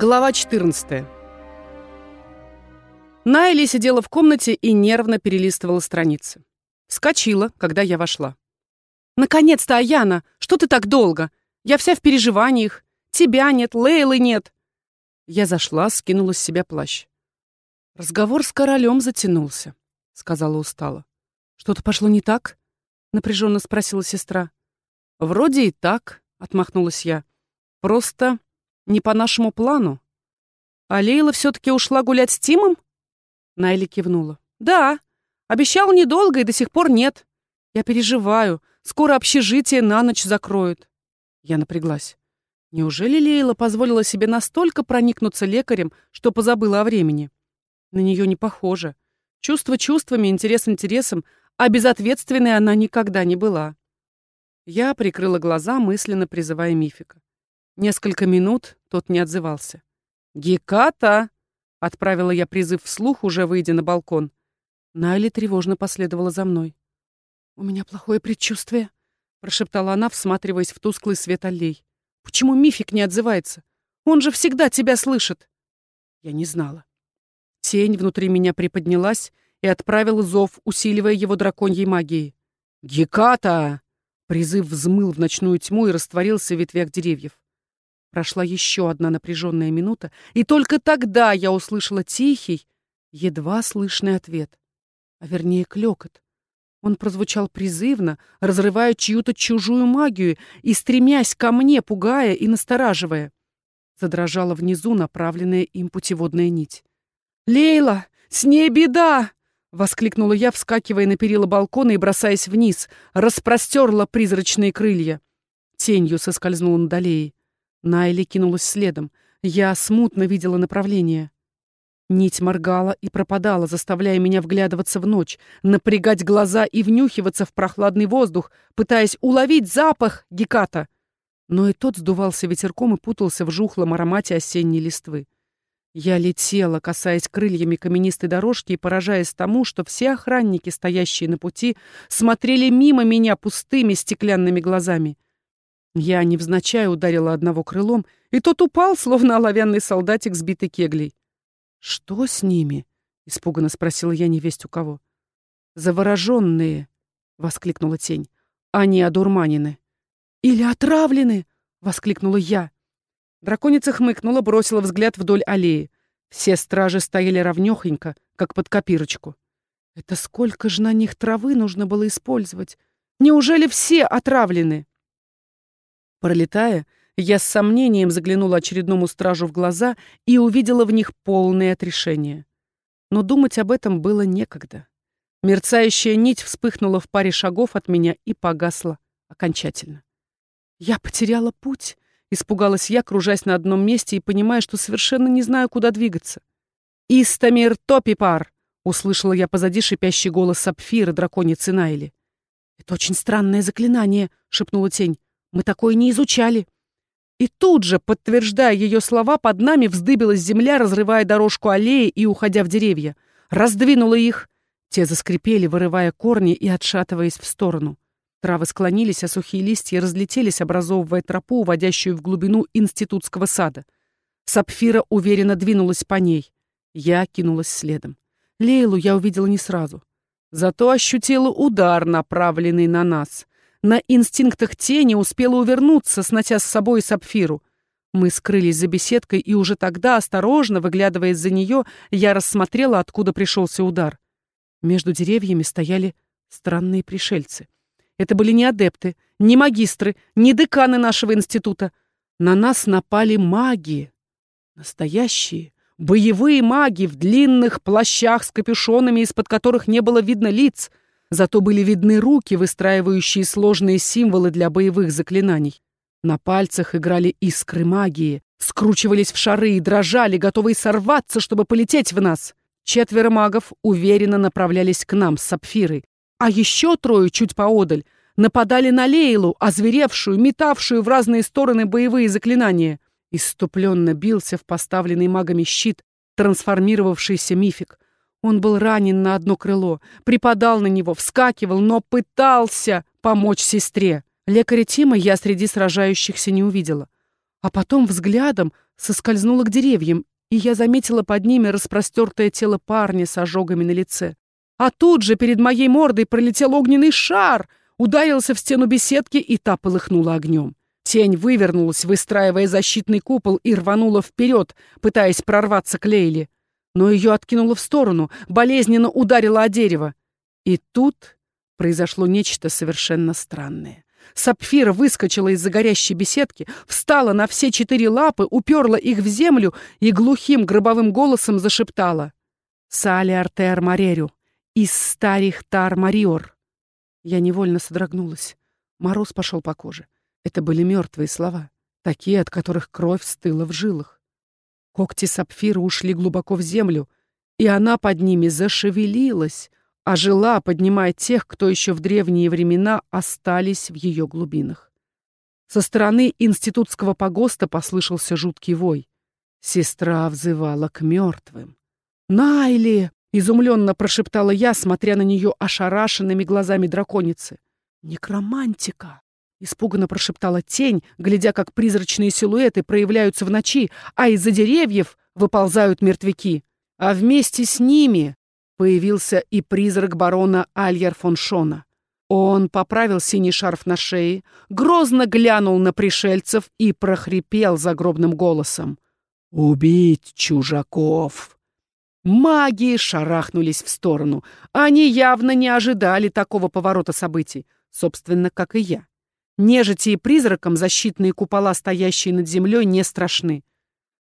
Глава 14. Найли сидела в комнате и нервно перелистывала страницы. Вскочила, когда я вошла. «Наконец-то, Аяна! Что ты так долго? Я вся в переживаниях. Тебя нет, Лейлы нет!» Я зашла, скинула с себя плащ. «Разговор с королем затянулся», — сказала устало. «Что-то пошло не так?» — напряженно спросила сестра. «Вроде и так», — отмахнулась я. «Просто не по нашему плану. А Лейла все-таки ушла гулять с Тимом? Найли кивнула. Да, обещал недолго и до сих пор нет. Я переживаю. Скоро общежитие на ночь закроют. Я напряглась. Неужели Лейла позволила себе настолько проникнуться лекарем, что позабыла о времени? На нее не похоже. Чувство чувствами, интерес интересом, а безответственной она никогда не была. Я прикрыла глаза, мысленно призывая мифика. Несколько минут тот не отзывался. «Геката!» — отправила я призыв вслух, уже выйдя на балкон. Найли тревожно последовала за мной. «У меня плохое предчувствие», — прошептала она, всматриваясь в тусклый свет аллей. «Почему мифик не отзывается? Он же всегда тебя слышит!» Я не знала. Тень внутри меня приподнялась и отправила зов, усиливая его драконьей магией. «Геката!» Призыв взмыл в ночную тьму и растворился в ветвях деревьев. Прошла еще одна напряженная минута, и только тогда я услышала тихий, едва слышный ответ. А вернее, клекот. Он прозвучал призывно, разрывая чью-то чужую магию и стремясь ко мне, пугая и настораживая. Задрожала внизу направленная им путеводная нить. «Лейла, с ней беда!» — воскликнула я, вскакивая на перила балкона и бросаясь вниз, распростерла призрачные крылья. Тенью соскользнула над аллеей. Найли кинулась следом. Я смутно видела направление. Нить моргала и пропадала, заставляя меня вглядываться в ночь, напрягать глаза и внюхиваться в прохладный воздух, пытаясь уловить запах геката. Но и тот сдувался ветерком и путался в жухлом аромате осенней листвы. Я летела, касаясь крыльями каменистой дорожки и поражаясь тому, что все охранники, стоящие на пути, смотрели мимо меня пустыми стеклянными глазами. Я невзначай ударила одного крылом, и тот упал, словно оловянный солдатик, сбитый кеглей. «Что с ними?» — испуганно спросила я невесть у кого. «Завороженные!» — воскликнула тень. «Они одурманены». «Или отравлены!» — воскликнула я. Драконица хмыкнула, бросила взгляд вдоль аллеи. Все стражи стояли ровнёхонько, как под копирочку. Это сколько же на них травы нужно было использовать? Неужели все отравлены? Пролетая, я с сомнением заглянула очередному стражу в глаза и увидела в них полное отрешение. Но думать об этом было некогда. Мерцающая нить вспыхнула в паре шагов от меня и погасла окончательно. Я потеряла путь, испугалась я, кружась на одном месте и понимая, что совершенно не знаю, куда двигаться. «Истамир Топипар!» — услышала я позади шипящий голос Сапфира, драконицы Найли. «Это очень странное заклинание», — шепнула тень. Мы такое не изучали. И тут же, подтверждая ее слова, под нами вздыбилась земля, разрывая дорожку аллеи и уходя в деревья. Раздвинула их. Те заскрипели, вырывая корни и отшатываясь в сторону. Травы склонились, а сухие листья разлетелись, образовывая тропу, уводящую в глубину институтского сада. Сапфира уверенно двинулась по ней. Я кинулась следом. Лейлу я увидела не сразу. Зато ощутила удар, направленный на нас на инстинктах тени успела увернуться, снотя с собой сапфиру. Мы скрылись за беседкой, и уже тогда, осторожно, выглядывая из-за нее, я рассмотрела, откуда пришелся удар. Между деревьями стояли странные пришельцы. Это были не адепты, не магистры, не деканы нашего института. На нас напали маги. Настоящие, боевые маги в длинных плащах с капюшонами, из-под которых не было видно лиц — Зато были видны руки, выстраивающие сложные символы для боевых заклинаний. На пальцах играли искры магии, скручивались в шары и дрожали, готовые сорваться, чтобы полететь в нас. Четверо магов уверенно направлялись к нам с сапфирой, а еще трое чуть поодаль нападали на Лейлу, озверевшую, метавшую в разные стороны боевые заклинания. Иступленно бился в поставленный магами щит трансформировавшийся мифик. Он был ранен на одно крыло, припадал на него, вскакивал, но пытался помочь сестре. Лекаря Тима я среди сражающихся не увидела. А потом взглядом соскользнула к деревьям, и я заметила под ними распростертое тело парня с ожогами на лице. А тут же перед моей мордой пролетел огненный шар, ударился в стену беседки, и та полыхнула огнем. Тень вывернулась, выстраивая защитный купол, и рванула вперед, пытаясь прорваться к Лейле. Но ее откинуло в сторону, болезненно ударило о дерево. И тут произошло нечто совершенно странное. Сапфира выскочила из-за горящей беседки, встала на все четыре лапы, уперла их в землю и глухим гробовым голосом зашептала. «Сали артер марерю, из старих тар мариор». Я невольно содрогнулась. Мороз пошел по коже. Это были мертвые слова, такие, от которых кровь стыла в жилах. Когти сапфира ушли глубоко в землю, и она под ними зашевелилась, а жила, поднимая тех, кто еще в древние времена остались в ее глубинах. Со стороны институтского погоста послышался жуткий вой. Сестра взывала к мертвым. «Найли!» — изумленно прошептала я, смотря на нее ошарашенными глазами драконицы. «Некромантика!» — испуганно прошептала тень, глядя, как призрачные силуэты проявляются в ночи, а из-за деревьев выползают мертвяки. А вместе с ними Появился и призрак барона Альяр фон Шона. Он поправил синий шарф на шее, грозно глянул на пришельцев и прохрипел загробным голосом. «Убить чужаков!» Маги шарахнулись в сторону. Они явно не ожидали такого поворота событий, собственно, как и я. Нежити и призракам защитные купола, стоящие над землей, не страшны.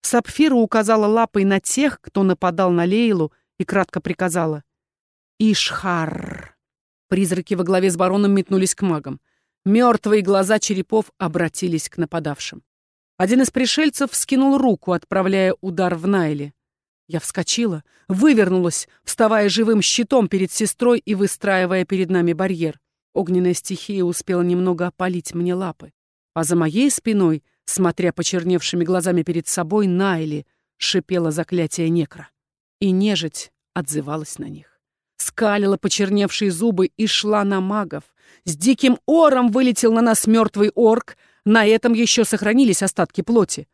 Сапфира указала лапой на тех, кто нападал на Лейлу, и кратко приказала. «Ишхар!» Призраки во главе с бароном метнулись к магам. Мертвые глаза черепов обратились к нападавшим. Один из пришельцев вскинул руку, отправляя удар в Найле. Я вскочила, вывернулась, вставая живым щитом перед сестрой и выстраивая перед нами барьер. Огненная стихия успела немного опалить мне лапы. А за моей спиной, смотря почерневшими глазами перед собой, Найли шипело заклятие некра. И нежить отзывалась на них. Скалила почерневшие зубы и шла на магов. С диким ором вылетел на нас мертвый орк. На этом еще сохранились остатки плоти.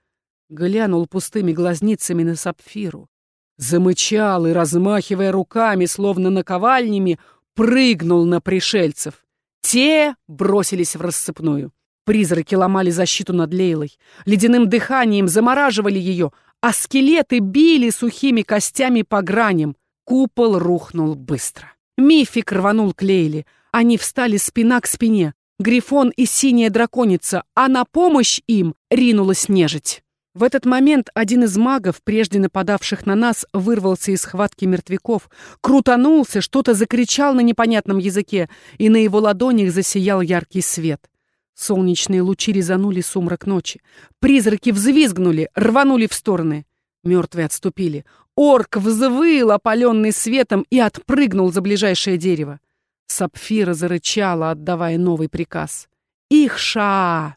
Глянул пустыми глазницами на сапфиру. Замычал и, размахивая руками, словно наковальнями, прыгнул на пришельцев. Те бросились в рассыпную. Призраки ломали защиту над Лейлой. Ледяным дыханием замораживали ее, а скелеты били сухими костями по граням. Купол рухнул быстро. Мифик рванул к Лейле. Они встали спина к спине. Грифон и синяя драконица, а на помощь им ринулась нежить. В этот момент один из магов, прежде нападавших на нас, вырвался из схватки мертвяков, крутанулся, что-то закричал на непонятном языке, и на его ладонях засиял яркий свет. Солнечные лучи резанули сумрак ночи. Призраки взвизгнули, рванули в стороны. Мертвые отступили. Орк взвыл, опаленный светом, и отпрыгнул за ближайшее дерево. Сапфира зарычала, отдавая новый приказ. «Их-ша!»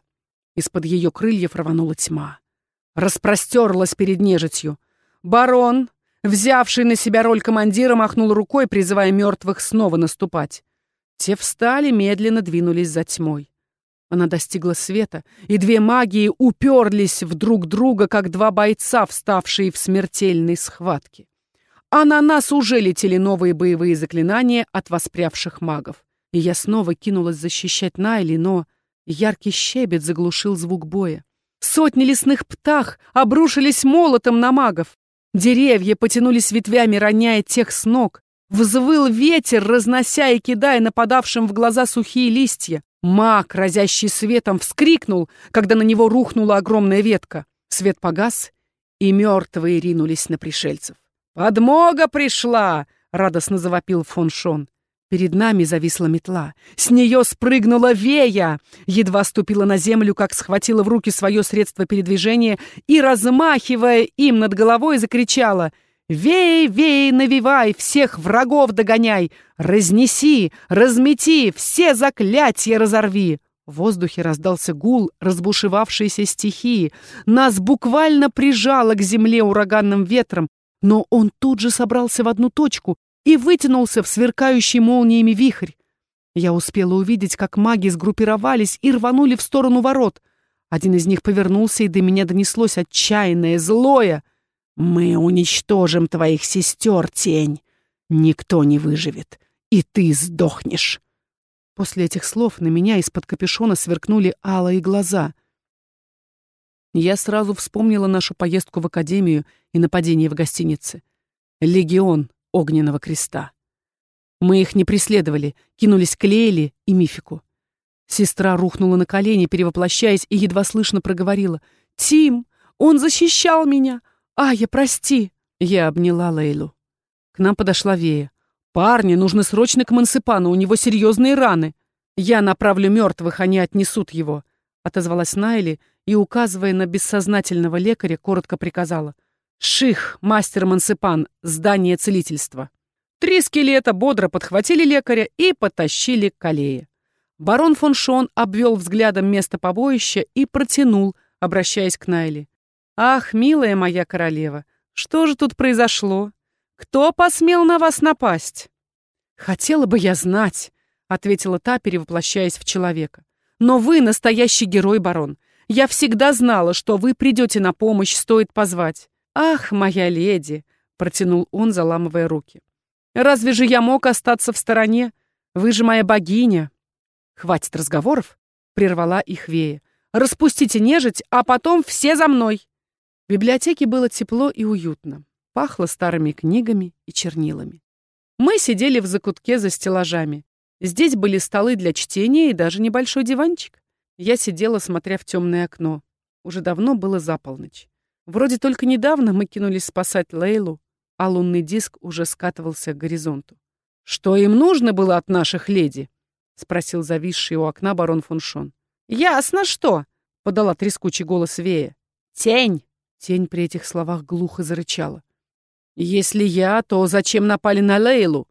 Из-под ее крыльев рванула тьма. Распростерлась перед нежитью. Барон, взявший на себя роль командира, махнул рукой, призывая мертвых снова наступать. Те встали, медленно двинулись за тьмой. Она достигла света, и две магии уперлись в друг друга, как два бойца, вставшие в смертельной схватке. А на нас уже летели новые боевые заклинания от воспрявших магов. И я снова кинулась защищать Найли, но яркий щебет заглушил звук боя. Сотни лесных птах обрушились молотом на магов. Деревья потянулись ветвями, роняя тех с ног. Взвыл ветер, разнося и кидая нападавшим в глаза сухие листья. Маг, разящий светом, вскрикнул, когда на него рухнула огромная ветка. Свет погас, и мертвые ринулись на пришельцев. «Подмога пришла!» — радостно завопил фон Шон. Перед нами зависла метла. С нее спрыгнула Вея. Едва ступила на землю, как схватила в руки свое средство передвижения и, размахивая им над головой, закричала — Вей, вей, навивай, всех врагов догоняй, разнеси, размети, все заклятия разорви. В воздухе раздался гул разбушевавшейся стихии. Нас буквально прижало к земле ураганным ветром, но он тут же собрался в одну точку и вытянулся в сверкающий молниями вихрь. Я успела увидеть, как маги сгруппировались и рванули в сторону ворот. Один из них повернулся, и до меня донеслось отчаянное, злое. «Мы уничтожим твоих сестер, тень. Никто не выживет, и ты сдохнешь». После этих слов на меня из-под капюшона сверкнули алые глаза. Я сразу вспомнила нашу поездку в академию и нападение в гостинице. Легион Огненного Креста. Мы их не преследовали, кинулись к Лейле и Мифику. Сестра рухнула на колени, перевоплощаясь, и едва слышно проговорила. «Тим, он защищал меня! Ая, прости!» Я обняла Лейлу. К нам подошла Вея. «Парни, нужно срочно к Мансипану, у него серьезные раны. Я направлю мертвых, они отнесут его», — отозвалась Найли и, указывая на бессознательного лекаря, коротко приказала. «Ших, мастер Мансипан, здание целительства». Три скелета бодро подхватили лекаря и потащили к аллее. Барон фон Шон обвел взглядом место побоища и протянул, обращаясь к Найли. «Ах, милая моя королева, что же тут произошло? Кто посмел на вас напасть?» «Хотела бы я знать», — ответила та, перевоплощаясь в человека. «Но вы настоящий герой, барон. Я всегда знала, что вы придете на помощь, стоит позвать». «Ах, моя леди», — протянул он, заламывая руки. «Разве же я мог остаться в стороне? Вы же моя богиня». «Хватит разговоров», — прервала их Вея. «Распустите нежить, а потом все за мной». В библиотеке было тепло и уютно. Пахло старыми книгами и чернилами. Мы сидели в закутке за стеллажами. Здесь были столы для чтения и даже небольшой диванчик. Я сидела, смотря в темное окно. Уже давно было за полночь. Вроде только недавно мы кинулись спасать Лейлу, а лунный диск уже скатывался к горизонту. «Что им нужно было от наших леди?» — спросил зависший у окна барон фон Шон. «Ясно что!» — подала трескучий голос Вея. «Тень!» — тень при этих словах глухо зарычала. «Если я, то зачем напали на Лейлу?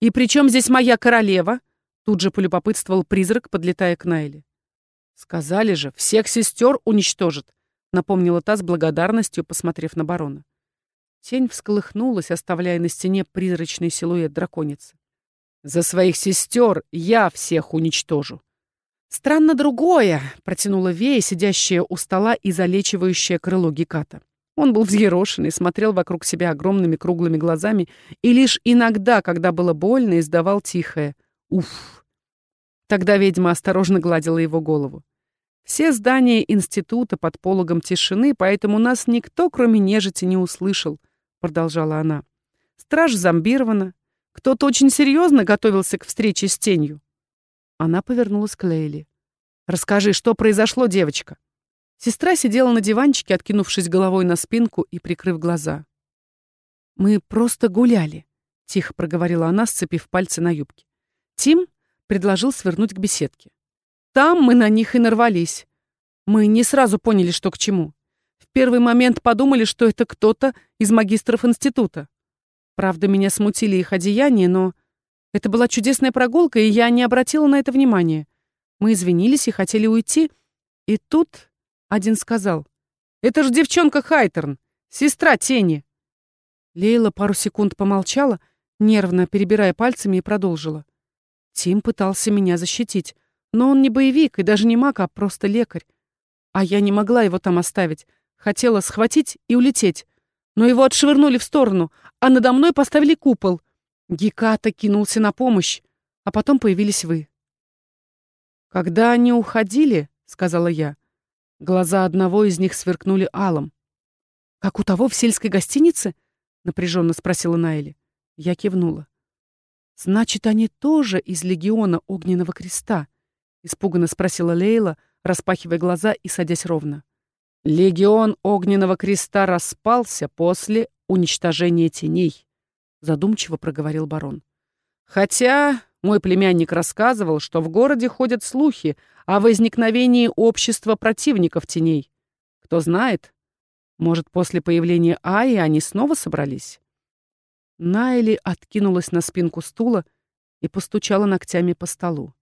И при чем здесь моя королева?» Тут же полюбопытствовал призрак, подлетая к Найле. «Сказали же, всех сестер уничтожат», — напомнила та с благодарностью, посмотрев на барона. Тень всколыхнулась, оставляя на стене призрачный силуэт драконицы. «За своих сестер я всех уничтожу». «Странно другое», — протянула Вея, сидящая у стола и залечивающая крыло Геката. Он был взъерошенный, смотрел вокруг себя огромными круглыми глазами и лишь иногда, когда было больно, издавал тихое «Уф». Тогда ведьма осторожно гладила его голову. Все здания института под пологом тишины, поэтому нас никто, кроме нежити, не услышал, продолжала она. Страж зомбирована. Кто-то очень серьезно готовился к встрече с тенью. Она повернулась к Лейли. «Расскажи, что произошло, девочка?» Сестра сидела на диванчике, откинувшись головой на спинку и прикрыв глаза. «Мы просто гуляли», — тихо проговорила она, сцепив пальцы на юбке. Тим предложил свернуть к беседке. Там мы на них и нарвались. Мы не сразу поняли, что к чему. В первый момент подумали, что это кто-то из магистров института. Правда, меня смутили их одеяния, но это была чудесная прогулка, и я не обратила на это внимания. Мы извинились и хотели уйти, и тут один сказал. «Это же девчонка Хайтерн, сестра Тени». Лейла пару секунд помолчала, нервно перебирая пальцами, и продолжила. Тим пытался меня защитить, но он не боевик и даже не маг, а просто лекарь. А я не могла его там оставить. Хотела схватить и улететь. Но его отшвырнули в сторону, а надо мной поставили купол. Геката кинулся на помощь, а потом появились вы. «Когда они уходили, — сказала я, — Глаза одного из них сверкнули алом. «Как у того в сельской гостинице?» — напряженно спросила Найли. Я кивнула. «Значит, они тоже из легиона Огненного Креста?» — испуганно спросила Лейла, распахивая глаза и садясь ровно. «Легион Огненного Креста распался после уничтожения теней», — задумчиво проговорил барон. «Хотя мой племянник рассказывал, что в городе ходят слухи о возникновении общества противников теней. Кто знает, может, после появления Аи они снова собрались? Найли откинулась на спинку стула и постучала ногтями по столу.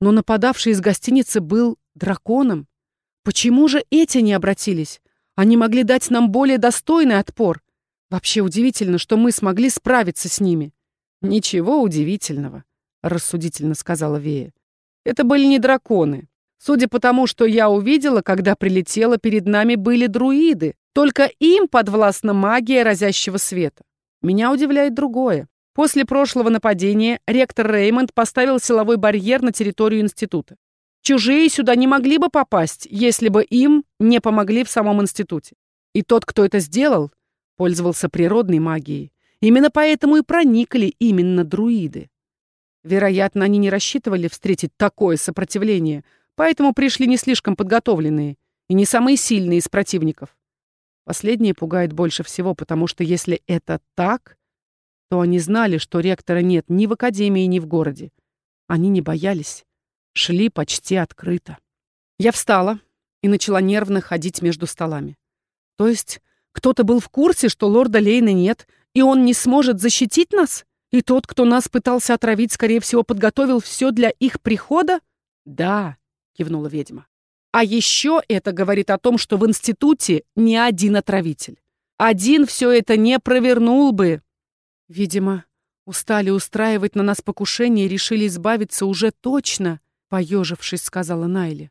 Но нападавший из гостиницы был драконом. Почему же эти не обратились? Они могли дать нам более достойный отпор. Вообще удивительно, что мы смогли справиться с ними. Ничего удивительного, рассудительно сказала Вея. Это были не драконы. Судя по тому, что я увидела, когда прилетела, перед нами были друиды. Только им подвластна магия разящего света. Меня удивляет другое. После прошлого нападения ректор Реймонд поставил силовой барьер на территорию института. Чужие сюда не могли бы попасть, если бы им не помогли в самом институте. И тот, кто это сделал, пользовался природной магией. Именно поэтому и проникли именно друиды. Вероятно, они не рассчитывали встретить такое сопротивление, поэтому пришли не слишком подготовленные и не самые сильные из противников. Последнее пугает больше всего, потому что если это так, то они знали, что ректора нет ни в академии, ни в городе. Они не боялись. Шли почти открыто. Я встала и начала нервно ходить между столами. То есть кто-то был в курсе, что лорда Лейна нет, и он не сможет защитить нас? И тот, кто нас пытался отравить, скорее всего, подготовил все для их прихода? Да, кивнула ведьма. А еще это говорит о том, что в институте не один отравитель. Один все это не провернул бы. Видимо, устали устраивать на нас покушение и решили избавиться уже точно, поежившись, сказала Найли.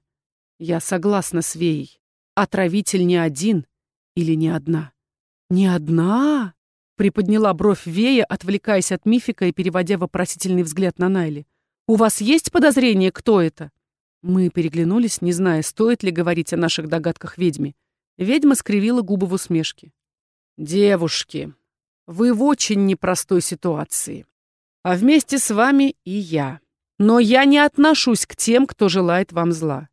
Я согласна с Веей. Отравитель не один или не одна. Не одна? Приподняла бровь Вея, отвлекаясь от мифика и переводя вопросительный взгляд на Найли. «У вас есть подозрение, кто это?» Мы переглянулись, не зная, стоит ли говорить о наших догадках ведьме. Ведьма скривила губы в усмешке. «Девушки, вы в очень непростой ситуации. А вместе с вами и я. Но я не отношусь к тем, кто желает вам зла.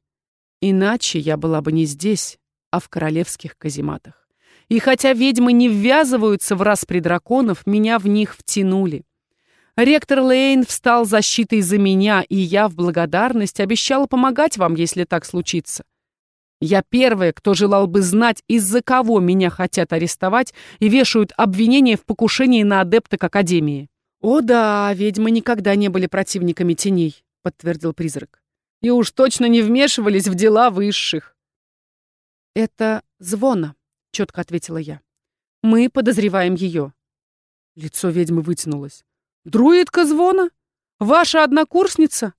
Иначе я была бы не здесь, а в королевских казематах. И хотя ведьмы не ввязываются в распри драконов, меня в них втянули. Ректор Лейн встал защитой за меня, и я в благодарность обещала помогать вам, если так случится. Я первая, кто желал бы знать, из-за кого меня хотят арестовать и вешают обвинения в покушении на адепток Академии. «О да, ведьмы никогда не были противниками теней», — подтвердил призрак. «И уж точно не вмешивались в дела высших». «Это звона», — четко ответила я. «Мы подозреваем ее». Лицо ведьмы вытянулось. «Друидка звона? Ваша однокурсница?»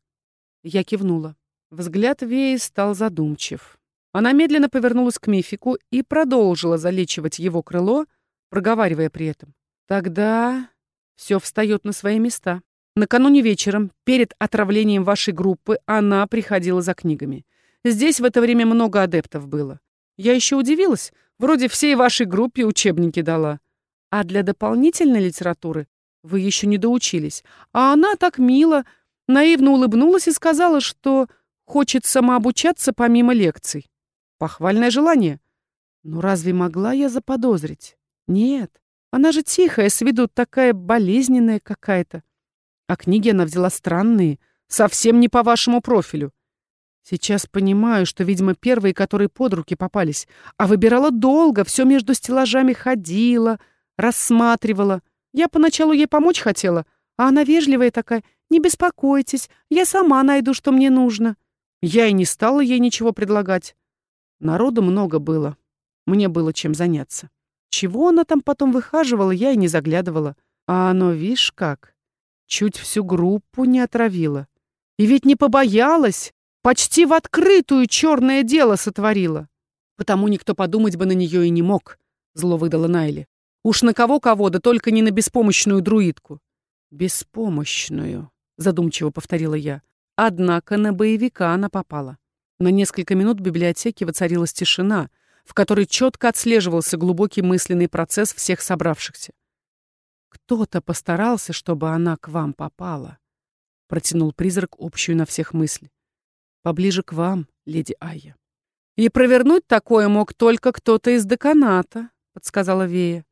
Я кивнула. Взгляд Веи стал задумчив. Она медленно повернулась к мифику и продолжила залечивать его крыло, проговаривая при этом. «Тогда все встает на свои места. Накануне вечером, перед отравлением вашей группы, она приходила за книгами. Здесь в это время много адептов было. Я еще удивилась. Вроде всей вашей группе учебники дала. А для дополнительной литературы вы еще не доучились. А она так мило, наивно улыбнулась и сказала, что хочет самообучаться помимо лекций. Похвальное желание. Но разве могла я заподозрить? Нет. Она же тихая, с виду такая болезненная какая-то. А книги она взяла странные, совсем не по вашему профилю. Сейчас понимаю, что, видимо, первые, которые под руки попались, а выбирала долго, все между стеллажами ходила, рассматривала. Я поначалу ей помочь хотела, а она вежливая такая, «Не беспокойтесь, я сама найду, что мне нужно». Я и не стала ей ничего предлагать. Народу много было. Мне было чем заняться. Чего она там потом выхаживала, я и не заглядывала. А оно, видишь как, чуть всю группу не отравила. И ведь не побоялась, почти в открытую черное дело сотворила. Потому никто подумать бы на нее и не мог, зло выдала Найли. Уж на кого-кого, да только не на беспомощную друидку. Беспомощную, задумчиво повторила я. Однако на боевика она попала. На несколько минут в библиотеке воцарилась тишина, в которой четко отслеживался глубокий мысленный процесс всех собравшихся. «Кто-то постарался, чтобы она к вам попала», — протянул призрак общую на всех мысль. «Поближе к вам, леди Айя». «И провернуть такое мог только кто-то из деканата», — подсказала Вея.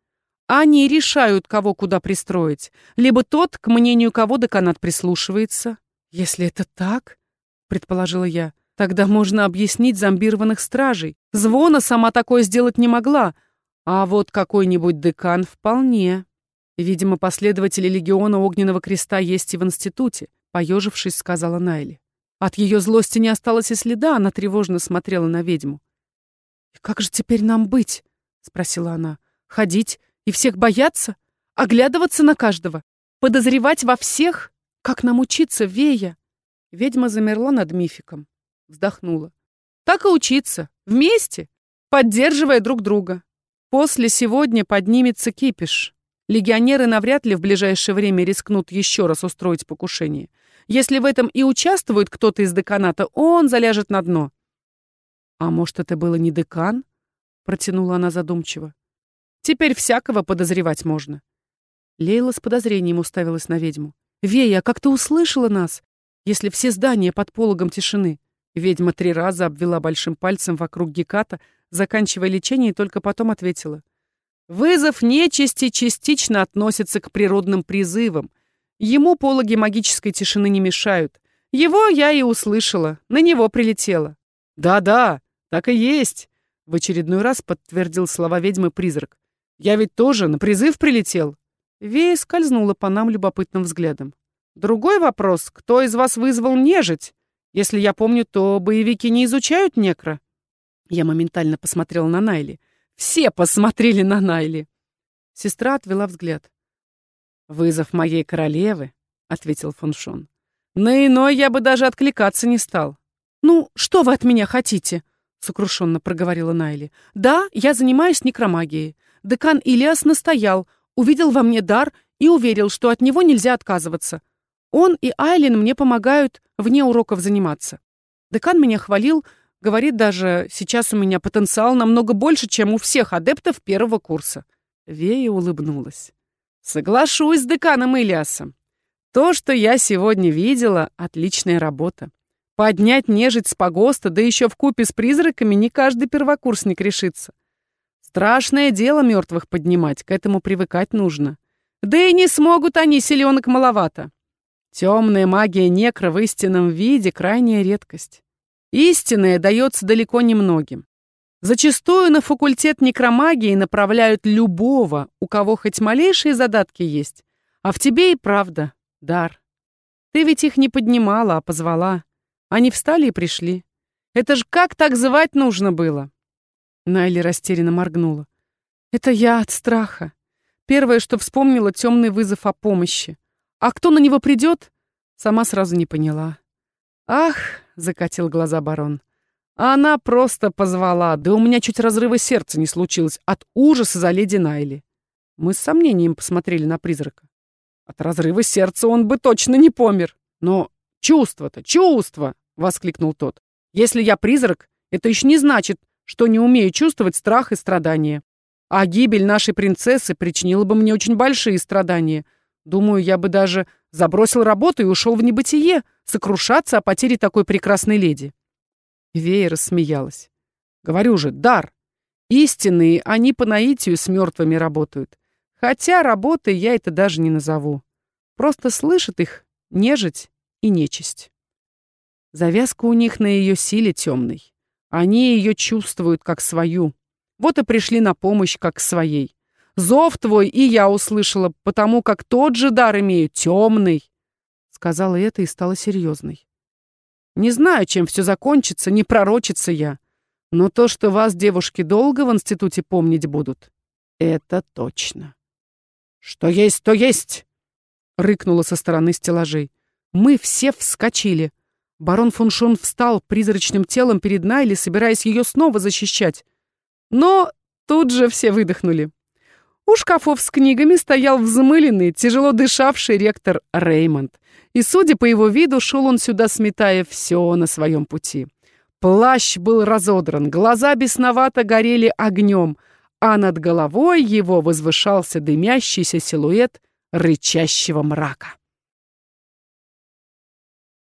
Они решают, кого куда пристроить. Либо тот, к мнению кого деканат прислушивается. Если это так, предположила я, тогда можно объяснить зомбированных стражей. Звона сама такое сделать не могла, а вот какой-нибудь декан вполне. Видимо, последователи легиона Огненного Креста есть и в институте, поежившись, сказала Найли. От ее злости не осталось и следа, она тревожно смотрела на ведьму. «И как же теперь нам быть?» — спросила она. «Ходить и всех бояться? Оглядываться на каждого? Подозревать во всех? Как нам учиться, Вея?» Ведьма замерла над мификом. Вздохнула. Так и учиться. Вместе, поддерживая друг друга. После сегодня поднимется кипиш. Легионеры навряд ли в ближайшее время рискнут еще раз устроить покушение. Если в этом и участвует кто-то из деканата, он заляжет на дно. «А может, это было не декан?» — протянула она задумчиво. «Теперь всякого подозревать можно». Лейла с подозрением уставилась на ведьму. «Вея, как ты услышала нас, если все здания под пологом тишины?» Ведьма три раза обвела большим пальцем вокруг Геката, заканчивая лечение, и только потом ответила. «Вызов нечисти частично относится к природным призывам. Ему пологи магической тишины не мешают. Его я и услышала, на него прилетела». «Да-да, так и есть», — в очередной раз подтвердил слова ведьмы призрак. «Я ведь тоже на призыв прилетел». Вея скользнула по нам любопытным взглядом. «Другой вопрос, кто из вас вызвал нежить? Если я помню, то боевики не изучают некро». Я моментально посмотрела на Найли. Все посмотрели на Найли. Сестра отвела взгляд. «Вызов моей королевы», — ответил фон Шон. «На иной я бы даже откликаться не стал». «Ну, что вы от меня хотите?» — сокрушенно проговорила Найли. «Да, я занимаюсь некромагией. Декан Илиас настоял, увидел во мне дар и уверил, что от него нельзя отказываться. Он и Айлин мне помогают вне уроков заниматься. Декан меня хвалил, говорит даже, сейчас у меня потенциал намного больше, чем у всех адептов первого курса. Вея улыбнулась. Соглашусь с деканом Илиасом. То, что я сегодня видела, отличная работа. Поднять нежить с погоста, да еще в купе с призраками, не каждый первокурсник решится. Страшное дело мертвых поднимать, к этому привыкать нужно. Да и не смогут они, селенок маловато. Темная магия некро в истинном виде — крайняя редкость. Истинная дается далеко немногим. Зачастую на факультет некромагии направляют любого, у кого хоть малейшие задатки есть. А в тебе и правда дар. Ты ведь их не поднимала, а позвала. Они встали и пришли. Это ж как так звать нужно было? Найли растерянно моргнула. «Это я от страха. Первое, что вспомнила, темный вызов о помощи. А кто на него придет, сама сразу не поняла». «Ах!» — закатил глаза барон. «Она просто позвала, да у меня чуть разрыва сердца не случилось от ужаса за леди Найли». Мы с сомнением посмотрели на призрака. От разрыва сердца он бы точно не помер. Но чувство-то, чувство! — воскликнул тот. «Если я призрак, это еще не значит, что не умею чувствовать страх и страдания. А гибель нашей принцессы причинила бы мне очень большие страдания. Думаю, я бы даже забросил работу и ушел в небытие, сокрушаться о потере такой прекрасной леди. Вея рассмеялась. Говорю же, дар. Истинные, они по наитию с мертвыми работают. Хотя работой я это даже не назову. Просто слышит их нежить и нечисть. Завязка у них на ее силе темной. Они ее чувствуют как свою. Вот и пришли на помощь как своей. Зов твой и я услышала, потому как тот же дар имею, темный. Сказала это и стала серьезной. Не знаю, чем все закончится, не пророчится я. Но то, что вас, девушки, долго в институте помнить будут, это точно. Что есть, то есть! Рыкнула со стороны стеллажей. Мы все вскочили. Барон фон Шон встал призрачным телом перед Найли, собираясь ее снова защищать. Но тут же все выдохнули. У шкафов с книгами стоял взмыленный, тяжело дышавший ректор Реймонд. И, судя по его виду, шел он сюда, сметая все на своем пути. Плащ был разодран, глаза бесновато горели огнем, а над головой его возвышался дымящийся силуэт рычащего мрака.